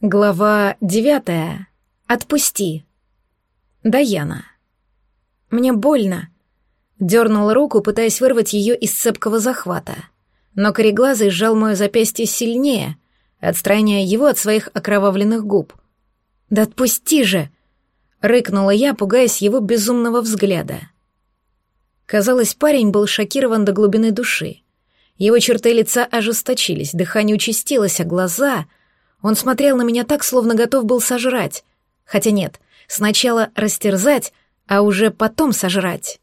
Глава девятая. Отпусти. Даяна. Мне больно. Дернула руку, пытаясь вырвать ее из цепкого захвата. Но кореглазый сжал мое запястье сильнее, отстраняя его от своих окровавленных губ. «Да отпусти же!» — рыкнула я, пугаясь его безумного взгляда. Казалось, парень был шокирован до глубины души. Его черты лица ожесточились, дыхание участилось, а глаза — он смотрел на меня так, словно готов был сожрать. Хотя нет, сначала растерзать, а уже потом сожрать.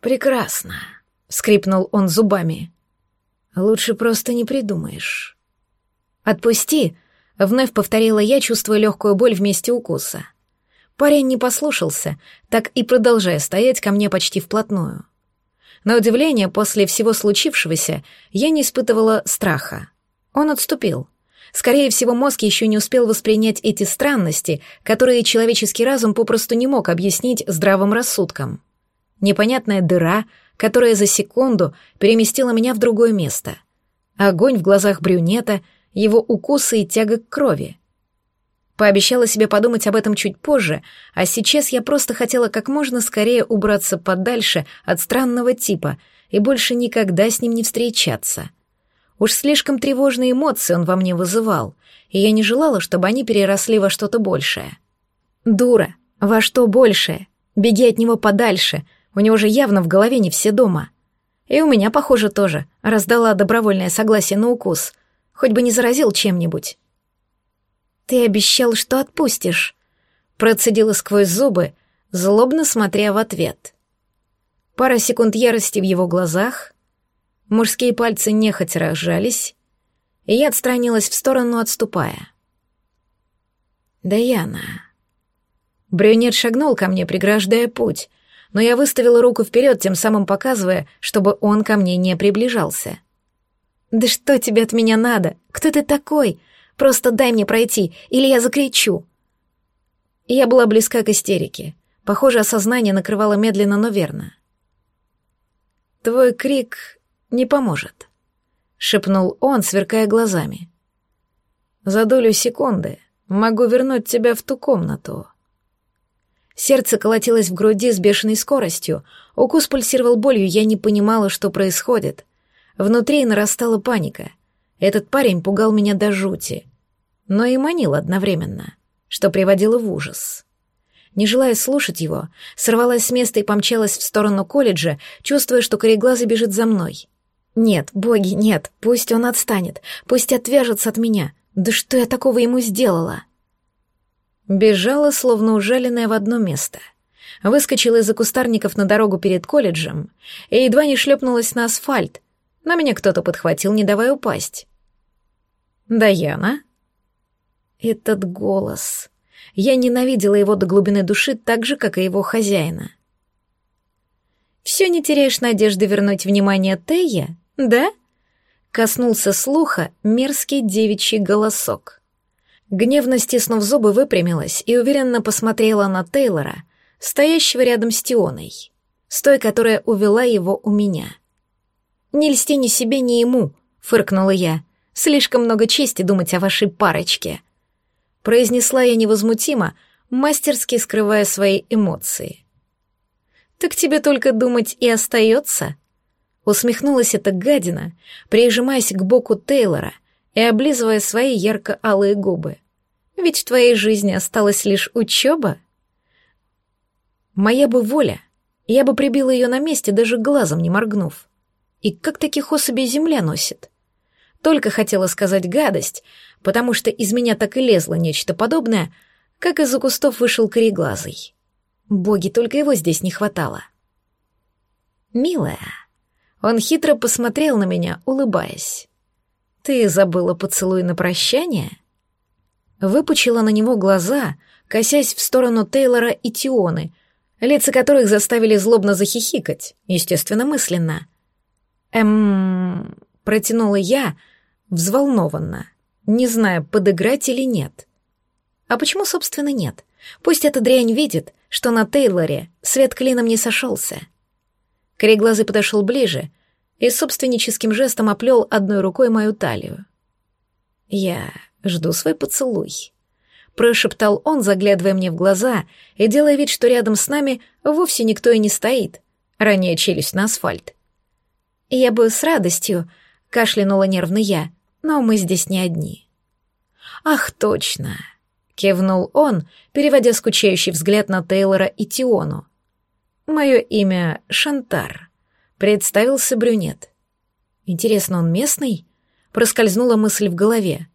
«Прекрасно», — скрипнул он зубами. «Лучше просто не придумаешь». «Отпусти», — вновь повторила я, чувствуя легкую боль вместе укуса. Парень не послушался, так и продолжая стоять ко мне почти вплотную. На удивление, после всего случившегося, я не испытывала страха. Он отступил — Скорее всего, мозг еще не успел воспринять эти странности, которые человеческий разум попросту не мог объяснить здравым рассудком. Непонятная дыра, которая за секунду переместила меня в другое место. Огонь в глазах брюнета, его укусы и тяга к крови. Пообещала себе подумать об этом чуть позже, а сейчас я просто хотела как можно скорее убраться подальше от странного типа и больше никогда с ним не встречаться — Уж слишком тревожные эмоции он во мне вызывал, и я не желала, чтобы они переросли во что-то большее. «Дура! Во что большее? Беги от него подальше, у него же явно в голове не все дома. И у меня, похоже, тоже, раздала добровольное согласие на укус, хоть бы не заразил чем-нибудь». «Ты обещал, что отпустишь», — процедила сквозь зубы, злобно смотря в ответ. Пара секунд ярости в его глазах — Мужские пальцы нехотя разжались, и я отстранилась в сторону, отступая. «Даяна...» Брюнет шагнул ко мне, преграждая путь, но я выставила руку вперед, тем самым показывая, чтобы он ко мне не приближался. «Да что тебе от меня надо? Кто ты такой? Просто дай мне пройти, или я закричу!» Я была близка к истерике. Похоже, осознание накрывало медленно, но верно. «Твой крик не поможет», — шепнул он, сверкая глазами. «За долю секунды могу вернуть тебя в ту комнату». Сердце колотилось в груди с бешеной скоростью, укус пульсировал болью, я не понимала, что происходит. Внутри нарастала паника. Этот парень пугал меня до жути, но и манил одновременно, что приводило в ужас. Не желая слушать его, сорвалась с места и помчалась в сторону колледжа, чувствуя, что кореглазый бежит за мной. Нет, боги, нет, пусть он отстанет, пусть отвяжется от меня. Да что я такого ему сделала? Бежала, словно ужаленная в одно место. Выскочила из-за кустарников на дорогу перед колледжем и едва не шлепнулась на асфальт. На меня кто-то подхватил, не давая упасть. «Даяна?» Этот голос. Я ненавидела его до глубины души так же, как и его хозяина. «Все не теряешь надежды вернуть внимание Тея?» «Да?» — коснулся слуха мерзкий девичий голосок. Гневно стиснув зубы, выпрямилась и уверенно посмотрела на Тейлора, стоящего рядом с Тионой, с той, которая увела его у меня. «Не льсти ни себе, ни ему», — фыркнула я. «Слишком много чести думать о вашей парочке», — произнесла я невозмутимо, мастерски скрывая свои эмоции. «Так тебе только думать и остается?» Усмехнулась эта гадина, прижимаясь к боку Тейлора и облизывая свои ярко-алые губы. «Ведь в твоей жизни осталась лишь учеба?» «Моя бы воля, я бы прибила ее на месте, даже глазом не моргнув. И как таких особей земля носит?» Только хотела сказать гадость, потому что из меня так и лезло нечто подобное, как из-за кустов вышел кореглазый. Боги, только его здесь не хватало. «Милая», он хитро посмотрел на меня, улыбаясь. «Ты забыла поцелуй на прощание?» Выпучила на него глаза, косясь в сторону Тейлора и Тионы, лица которых заставили злобно захихикать, естественно, мысленно. «Эм...» — протянула я, взволнованно, не зная, подыграть или нет. А почему, собственно, нет? Пусть эта дрянь видит, что на Тейлоре свет клином не сошелся. Кореглазый подошел ближе и собственническим жестом оплел одной рукой мою талию. «Я Жду свой поцелуй. Прошептал он, заглядывая мне в глаза и делая вид, что рядом с нами вовсе никто и не стоит, роняя челюсть на асфальт. Я бы с радостью, кашлянула нервно я, но мы здесь не одни. Ах, точно, кивнул он, переводя скучающий взгляд на Тейлора и Тиону. Мое имя Шантар, представился брюнет. Интересно, он местный? Проскользнула мысль в голове.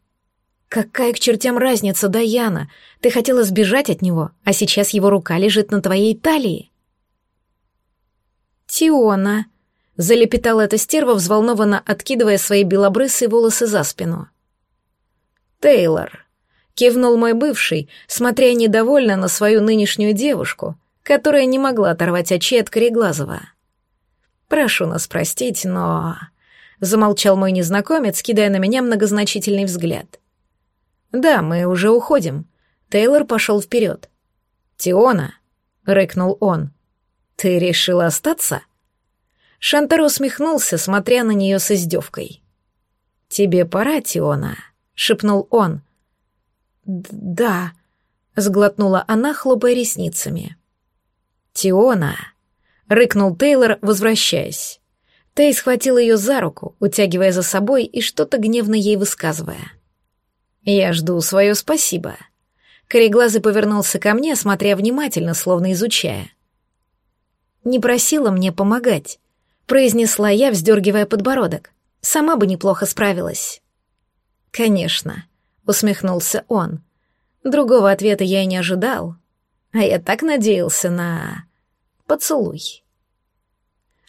Какая к чертям разница, Даяна? Ты хотела сбежать от него, а сейчас его рука лежит на твоей талии. Тиона, залепетала эта стерва, взволнованно откидывая свои белобрысые волосы за спину. Тейлор, кивнул мой бывший, смотря недовольно на свою нынешнюю девушку, которая не могла оторвать очи от Кореглазова. Прошу нас простить, но замолчал мой незнакомец, кидая на меня многозначительный взгляд. Да, мы уже уходим. Тейлор пошел вперед. Тиона, рыкнул он. Ты решила остаться? Шантар усмехнулся, смотря на нее с издевкой. Тебе пора, Тиона, шепнул он. Да, сглотнула она, хлопая ресницами. Тиона, рыкнул Тейлор, возвращаясь. Тей схватил ее за руку, утягивая за собой и что-то гневно ей высказывая. «Я жду свое спасибо». Кореглазый повернулся ко мне, смотря внимательно, словно изучая. «Не просила мне помогать», — произнесла я, вздергивая подбородок. «Сама бы неплохо справилась». «Конечно», — усмехнулся он. Другого ответа я и не ожидал. А я так надеялся на... поцелуй.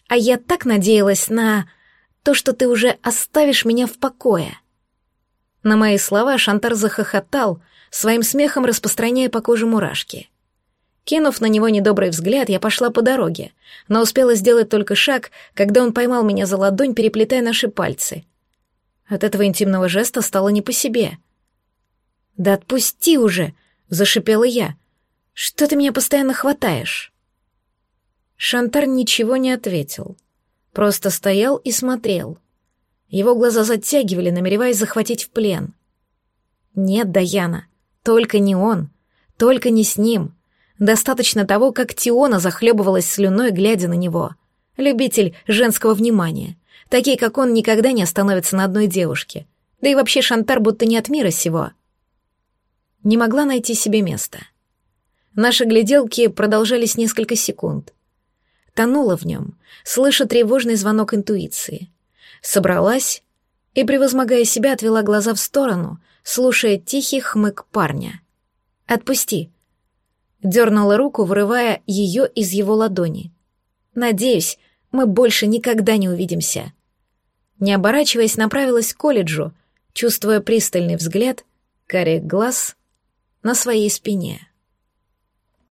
А я так надеялась на то, что ты уже оставишь меня в покое. На мои слова Шантар захохотал, своим смехом распространяя по коже мурашки. Кинув на него недобрый взгляд, я пошла по дороге, но успела сделать только шаг, когда он поймал меня за ладонь, переплетая наши пальцы. От этого интимного жеста стало не по себе. «Да отпусти уже!» — зашипела я. «Что ты меня постоянно хватаешь?» Шантар ничего не ответил. Просто стоял и смотрел. Его глаза затягивали, намереваясь захватить в плен. Нет, Даяна, только не он, только не с ним. Достаточно того, как Тиона захлебывалась слюной, глядя на него. Любитель женского внимания. Такие, как он, никогда не остановятся на одной девушке. Да и вообще Шантар будто не от мира сего. Не могла найти себе места. Наши гляделки продолжались несколько секунд тонула в нем, слыша тревожный звонок интуиции. Собралась и, превозмогая себя, отвела глаза в сторону, слушая тихий хмык парня. «Отпусти!» Дернула руку, вырывая ее из его ладони. «Надеюсь, мы больше никогда не увидимся». Не оборачиваясь, направилась к колледжу, чувствуя пристальный взгляд, карих глаз на своей спине.